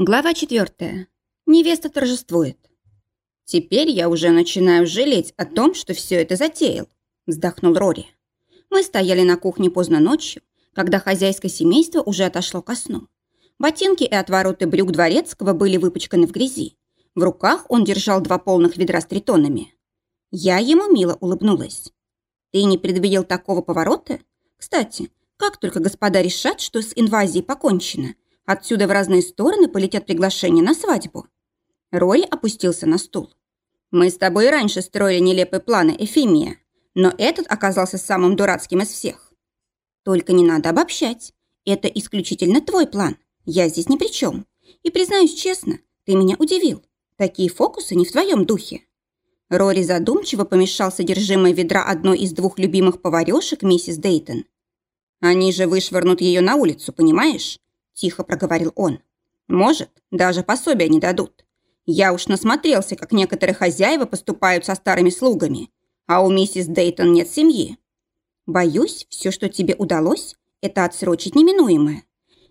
Глава четвертая. Невеста торжествует. «Теперь я уже начинаю жалеть о том, что все это затеял», – вздохнул Рори. Мы стояли на кухне поздно ночью, когда хозяйское семейство уже отошло ко сну. Ботинки и отвороты брюк дворецкого были выпачканы в грязи. В руках он держал два полных ведра с тритонами. Я ему мило улыбнулась. «Ты не предвидел такого поворота? Кстати, как только господа решат, что с инвазией покончено – Отсюда в разные стороны полетят приглашения на свадьбу. Рори опустился на стул. Мы с тобой раньше строили нелепые планы, Эфимия, но этот оказался самым дурацким из всех. Только не надо обобщать. Это исключительно твой план. Я здесь ни при чем. И признаюсь честно, ты меня удивил. Такие фокусы не в твоем духе. Рори задумчиво помешал содержимое ведра одной из двух любимых поварешек миссис Дейтон. Они же вышвырнут ее на улицу, понимаешь? Тихо проговорил он. Может, даже пособия не дадут. Я уж насмотрелся, как некоторые хозяева поступают со старыми слугами, а у миссис Дейтон нет семьи. Боюсь, все, что тебе удалось, это отсрочить неминуемое.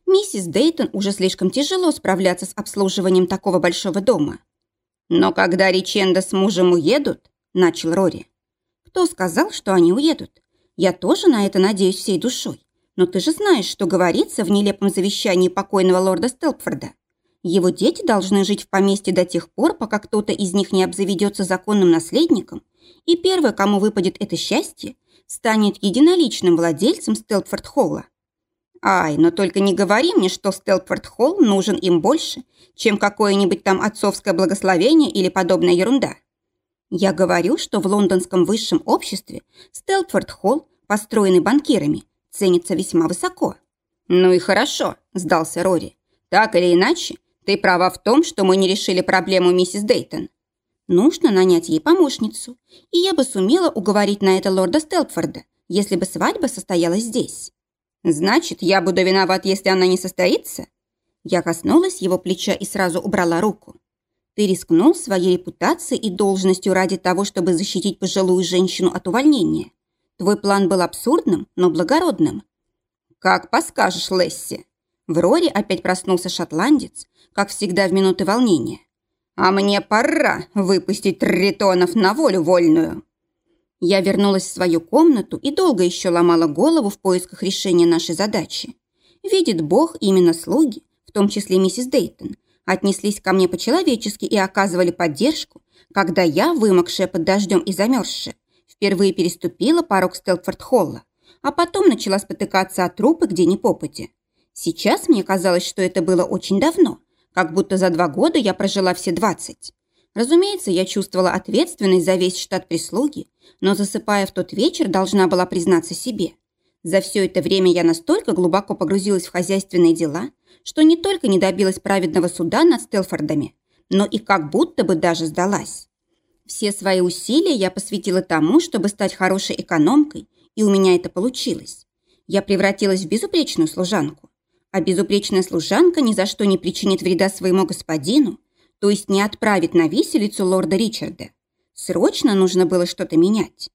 Миссис Дейтон уже слишком тяжело справляться с обслуживанием такого большого дома. Но когда Риченда с мужем уедут, начал Рори. Кто сказал, что они уедут? Я тоже на это надеюсь всей душой. Но ты же знаешь, что говорится в нелепом завещании покойного лорда Стелпфорда. Его дети должны жить в поместье до тех пор, пока кто-то из них не обзаведется законным наследником, и первый, кому выпадет это счастье, станет единоличным владельцем Стелпфорд-Холла. Ай, но только не говори мне, что Стелпфорд-Холл нужен им больше, чем какое-нибудь там отцовское благословение или подобная ерунда. Я говорю, что в лондонском высшем обществе Стелпфорд-Холл, построенный банкирами, ценится весьма высоко. «Ну и хорошо», – сдался Рори. «Так или иначе, ты права в том, что мы не решили проблему миссис Дейтон. Нужно нанять ей помощницу, и я бы сумела уговорить на это лорда Стелпфорда, если бы свадьба состоялась здесь. Значит, я буду виноват, если она не состоится?» Я коснулась его плеча и сразу убрала руку. «Ты рискнул своей репутацией и должностью ради того, чтобы защитить пожилую женщину от увольнения. Твой план был абсурдным, но благородным. Как поскажешь, Лесси. В Роре опять проснулся шотландец, как всегда в минуты волнения. А мне пора выпустить тритонов на волю вольную. Я вернулась в свою комнату и долго еще ломала голову в поисках решения нашей задачи. Видит Бог, именно слуги, в том числе миссис Дейтон, отнеслись ко мне по-человечески и оказывали поддержку, когда я, вымокшая под дождем и замерзшая, впервые переступила порог Стелфорд-Холла, а потом начала спотыкаться от трупы где ни попади. Сейчас мне казалось, что это было очень давно, как будто за два года я прожила все двадцать. Разумеется, я чувствовала ответственность за весь штат прислуги, но засыпая в тот вечер, должна была признаться себе. За все это время я настолько глубоко погрузилась в хозяйственные дела, что не только не добилась праведного суда над Стелфордами, но и как будто бы даже сдалась. Все свои усилия я посвятила тому, чтобы стать хорошей экономкой, и у меня это получилось. Я превратилась в безупречную служанку. А безупречная служанка ни за что не причинит вреда своему господину, то есть не отправит на виселицу лорда Ричарда. Срочно нужно было что-то менять.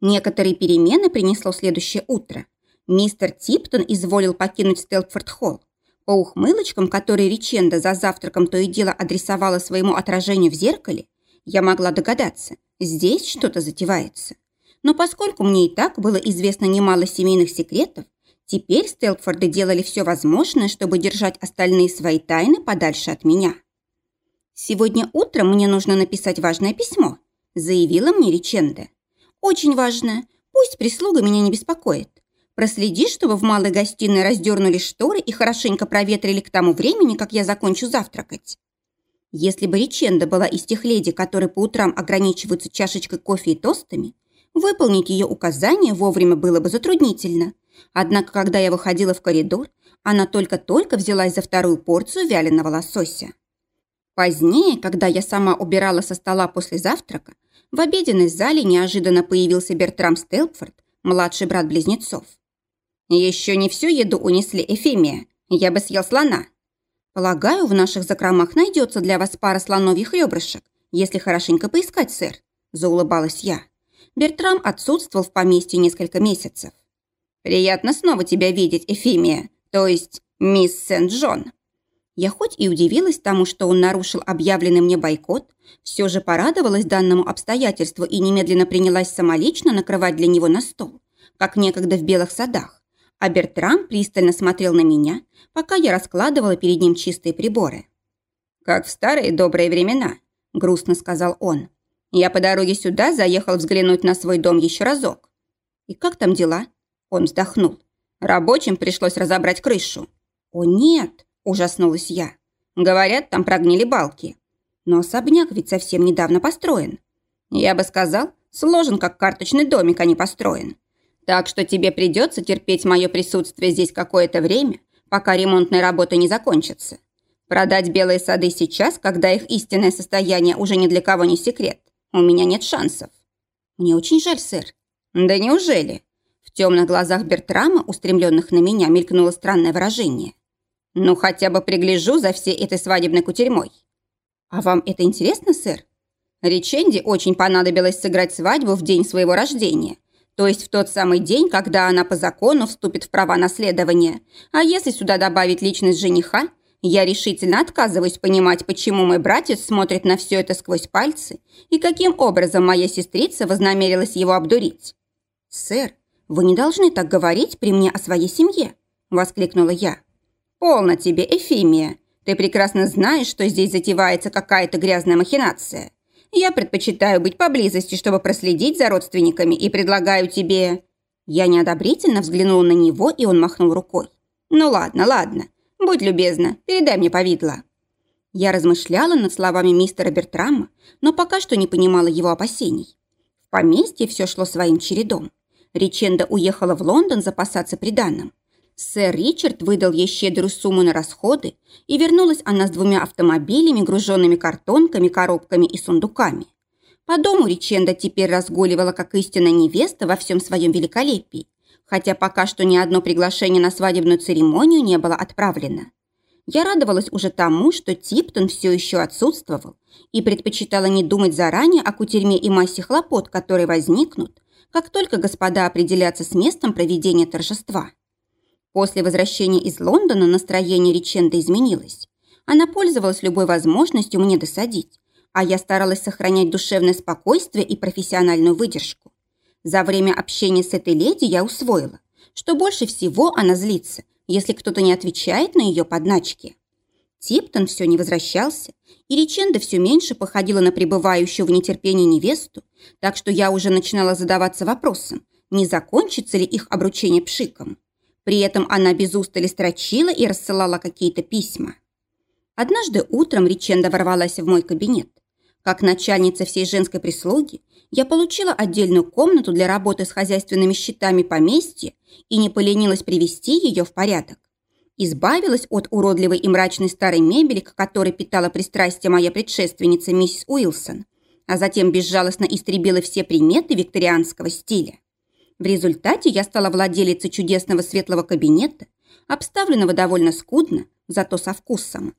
Некоторые перемены принесло следующее утро. Мистер Типтон изволил покинуть Стелпфорд-Холл. По ухмылочкам, которые Риченда за завтраком то и дело адресовала своему отражению в зеркале, я могла догадаться, здесь что-то затевается. Но поскольку мне и так было известно немало семейных секретов, теперь Стелфорды делали все возможное, чтобы держать остальные свои тайны подальше от меня. «Сегодня утром мне нужно написать важное письмо», заявила мне Риченда. «Очень важное. Пусть прислуга меня не беспокоит. Проследи, чтобы в малой гостиной раздернули шторы и хорошенько проветрили к тому времени, как я закончу завтракать. Если бы Риченда была из тех леди, которые по утрам ограничиваются чашечкой кофе и тостами, выполнить ее указания вовремя было бы затруднительно. Однако, когда я выходила в коридор, она только-только взялась за вторую порцию вяленого лосося. Позднее, когда я сама убирала со стола после завтрака, в обеденной зале неожиданно появился Бертрам Стелпфорд, младший брат близнецов. «Еще не всю еду унесли Эфемия. Я бы съел слона», Полагаю, в наших закромах найдется для вас пара слоновьих ребрышек, если хорошенько поискать, сэр», – заулыбалась я. Бертрам отсутствовал в поместье несколько месяцев. «Приятно снова тебя видеть, Эфимия, то есть мисс Сент-Джон». Я хоть и удивилась тому, что он нарушил объявленный мне бойкот, все же порадовалась данному обстоятельству и немедленно принялась самолично накрывать для него на стол, как некогда в белых садах. А Бертрам пристально смотрел на меня, пока я раскладывала перед ним чистые приборы. «Как в старые добрые времена», – грустно сказал он. «Я по дороге сюда заехал взглянуть на свой дом еще разок». «И как там дела?» Он вздохнул. «Рабочим пришлось разобрать крышу». «О, нет!» – ужаснулась я. «Говорят, там прогнили балки. Но особняк ведь совсем недавно построен. Я бы сказал, сложен как карточный домик, а не построен. Так что тебе придется терпеть мое присутствие здесь какое-то время, пока ремонтные работы не закончатся. Продать белые сады сейчас, когда их истинное состояние уже ни для кого не секрет, у меня нет шансов. Мне очень жаль, сэр. Да неужели? В темных глазах Бертрама, устремленных на меня, мелькнуло странное выражение. Ну, хотя бы пригляжу за всей этой свадебной кутерьмой. А вам это интересно, сэр? Реченде очень понадобилось сыграть свадьбу в день своего рождения, то есть в тот самый день, когда она по закону вступит в права наследования. А если сюда добавить личность жениха, я решительно отказываюсь понимать, почему мой братец смотрит на все это сквозь пальцы и каким образом моя сестрица вознамерилась его обдурить. «Сэр, вы не должны так говорить при мне о своей семье», – воскликнула я. «Полно тебе, Эфимия. Ты прекрасно знаешь, что здесь затевается какая-то грязная махинация. Я предпочитаю быть поблизости, чтобы проследить за родственниками и предлагаю тебе...» Я неодобрительно взглянула на него, и он махнул рукой. «Ну ладно, ладно. Будь любезна, передай мне повидло». Я размышляла над словами мистера Бертрама, но пока что не понимала его опасений. В поместье все шло своим чередом. Риченда уехала в Лондон запасаться приданным. Сэр Ричард выдал ей щедрую сумму на расходы, и вернулась она с двумя автомобилями, груженными картонками, коробками и сундуками. По дому Риченда теперь разгуливала как истинная невеста во всем своем великолепии хотя пока что ни одно приглашение на свадебную церемонию не было отправлено. Я радовалась уже тому, что Типтон все еще отсутствовал и предпочитала не думать заранее о кутерьме и массе хлопот, которые возникнут, как только господа определятся с местом проведения торжества. После возвращения из Лондона настроение Риченда изменилось. Она пользовалась любой возможностью мне досадить, а я старалась сохранять душевное спокойствие и профессиональную выдержку. За время общения с этой леди я усвоила, что больше всего она злится, если кто-то не отвечает на ее подначки. Типтон все не возвращался, и Риченда все меньше походила на пребывающую в нетерпении невесту, так что я уже начинала задаваться вопросом, не закончится ли их обручение пшиком. При этом она без устали строчила и рассылала какие-то письма. Однажды утром Риченда ворвалась в мой кабинет. Как начальница всей женской прислуги, я получила отдельную комнату для работы с хозяйственными счетами поместья и не поленилась привести ее в порядок. Избавилась от уродливой и мрачной старой мебели, к которой питала пристрастие моя предшественница миссис Уилсон, а затем безжалостно истребила все приметы викторианского стиля. В результате я стала владелицей чудесного светлого кабинета, обставленного довольно скудно, зато со вкусом.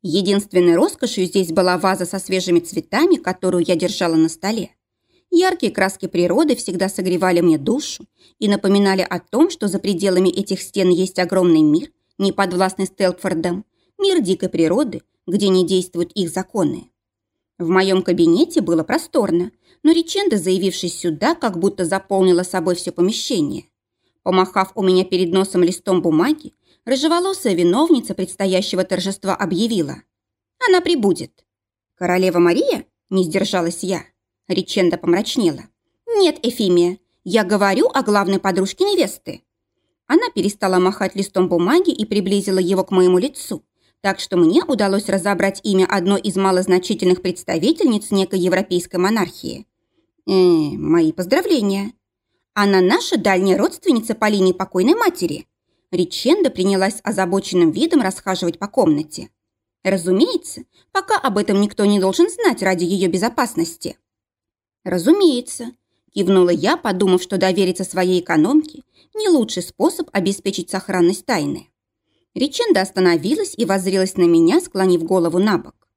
Единственной роскошью здесь была ваза со свежими цветами, которую я держала на столе. Яркие краски природы всегда согревали мне душу и напоминали о том, что за пределами этих стен есть огромный мир, не подвластный Стелкфордом, мир дикой природы, где не действуют их законы. В моем кабинете было просторно, но Риченда, заявившись сюда, как будто заполнила собой все помещение. Помахав у меня перед носом листом бумаги, рыжеволосая виновница предстоящего торжества объявила. Она прибудет. Королева Мария? Не сдержалась я. Риченда помрачнела. Нет, Эфимия, я говорю о главной подружке невесты. Она перестала махать листом бумаги и приблизила его к моему лицу, так что мне удалось разобрать имя одной из малозначительных представительниц некой европейской монархии. Э, мои поздравления. Она наша дальняя родственница по линии покойной матери. Риченда принялась озабоченным видом расхаживать по комнате. Разумеется, пока об этом никто не должен знать ради ее безопасности. Разумеется, кивнула я, подумав, что довериться своей экономке – не лучший способ обеспечить сохранность тайны. Риченда остановилась и воззрелась на меня, склонив голову на бок.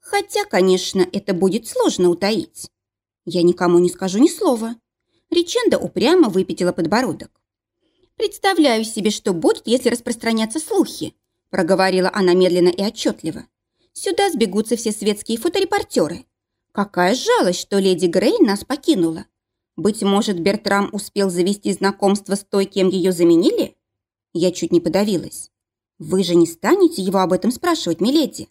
Хотя, конечно, это будет сложно утаить. Я никому не скажу ни слова. Риченда упрямо выпятила подбородок. Представляю себе, что будет, если распространятся слухи, проговорила она медленно и отчетливо. «Сюда сбегутся все светские фоторепортеры. Какая жалость, что леди Грей нас покинула. Быть может, Бертрам успел завести знакомство с той, кем ее заменили? Я чуть не подавилась. Вы же не станете его об этом спрашивать, миледи?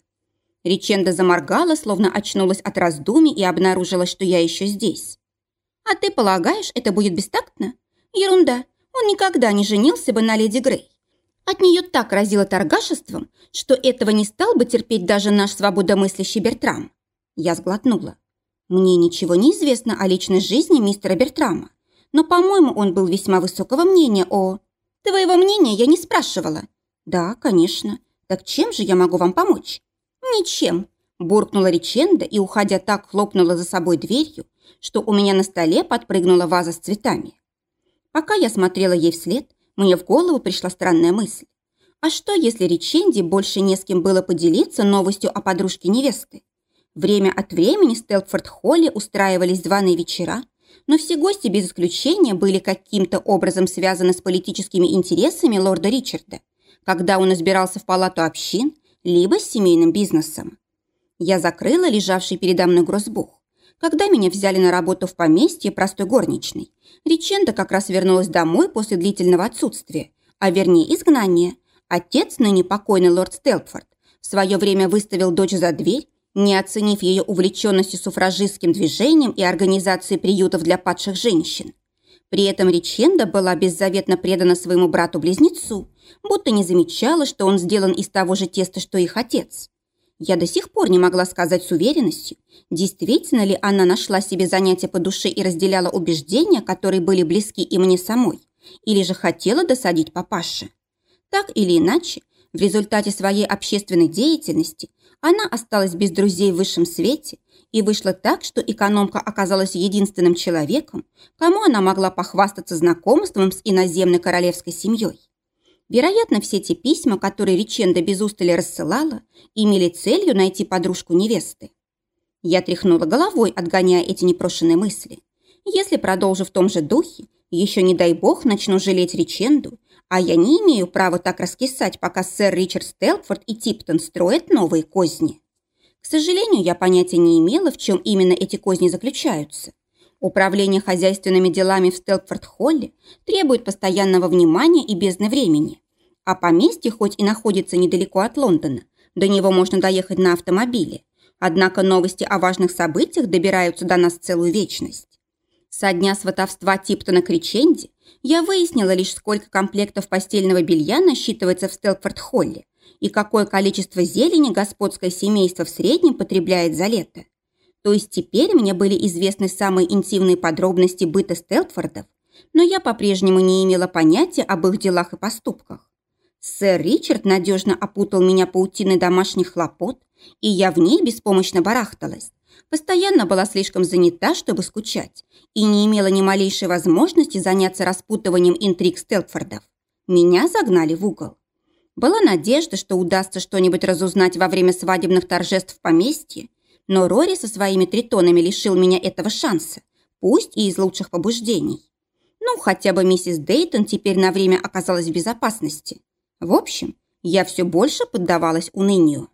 Риченда заморгала, словно очнулась от раздумий и обнаружила, что я еще здесь. А ты полагаешь, это будет бестактно? Ерунда. Он никогда не женился бы на леди Грей. От нее так разило торгашеством, что этого не стал бы терпеть даже наш свободомыслящий Бертрам. Я сглотнула. Мне ничего не известно о личной жизни мистера Бертрама, но, по-моему, он был весьма высокого мнения о... Твоего мнения я не спрашивала. Да, конечно. Так чем же я могу вам помочь? Ничем. Буркнула Риченда и, уходя так, хлопнула за собой дверью, что у меня на столе подпрыгнула ваза с цветами. Пока я смотрела ей вслед, мне в голову пришла странная мысль. А что, если Риченде больше не с кем было поделиться новостью о подружке невесты? Время от времени в Стелпфорд-холле устраивались званые вечера, но все гости без исключения были каким-то образом связаны с политическими интересами лорда Ричарда, когда он избирался в палату общин, либо с семейным бизнесом. Я закрыла лежавший передо мной грозбух. Когда меня взяли на работу в поместье простой горничной, Риченда как раз вернулась домой после длительного отсутствия, а вернее изгнания. Отец, ныне покойный лорд Стелпфорд, в свое время выставил дочь за дверь не оценив ее увлеченности суфражистским движением и организацией приютов для падших женщин. При этом Риченда была беззаветно предана своему брату-близнецу, будто не замечала, что он сделан из того же теста, что их отец. Я до сих пор не могла сказать с уверенностью, действительно ли она нашла себе занятие по душе и разделяла убеждения, которые были близки и мне самой, или же хотела досадить папаше. Так или иначе, в результате своей общественной деятельности она осталась без друзей в высшем свете, и вышло так, что экономка оказалась единственным человеком, кому она могла похвастаться знакомством с иноземной королевской семьей. Вероятно, все те письма, которые Риченда без устали рассылала, имели целью найти подружку невесты. Я тряхнула головой, отгоняя эти непрошенные мысли. Если продолжу в том же духе, еще не дай бог начну жалеть Риченду а я не имею права так раскисать, пока сэр Ричард Стелпфорд и Типтон строят новые козни. К сожалению, я понятия не имела, в чем именно эти козни заключаются. Управление хозяйственными делами в Стелпфорд-Холле требует постоянного внимания и бездны времени. А поместье хоть и находится недалеко от Лондона, до него можно доехать на автомобиле. Однако новости о важных событиях добираются до нас целую вечность. Со дня сватовства Типтона к Риченде я выяснила лишь, сколько комплектов постельного белья насчитывается в Стелкфорд-Холле и какое количество зелени господское семейство в среднем потребляет за лето. То есть теперь мне были известны самые интимные подробности быта Стелтфордов, но я по-прежнему не имела понятия об их делах и поступках. Сэр Ричард надежно опутал меня паутиной домашних хлопот, и я в ней беспомощно барахталась, Постоянно была слишком занята, чтобы скучать, и не имела ни малейшей возможности заняться распутыванием интриг Стелфордов. Меня загнали в угол. Была надежда, что удастся что-нибудь разузнать во время свадебных торжеств в поместье, но Рори со своими тритонами лишил меня этого шанса, пусть и из лучших побуждений. Ну, хотя бы миссис Дейтон теперь на время оказалась в безопасности. В общем, я все больше поддавалась унынию.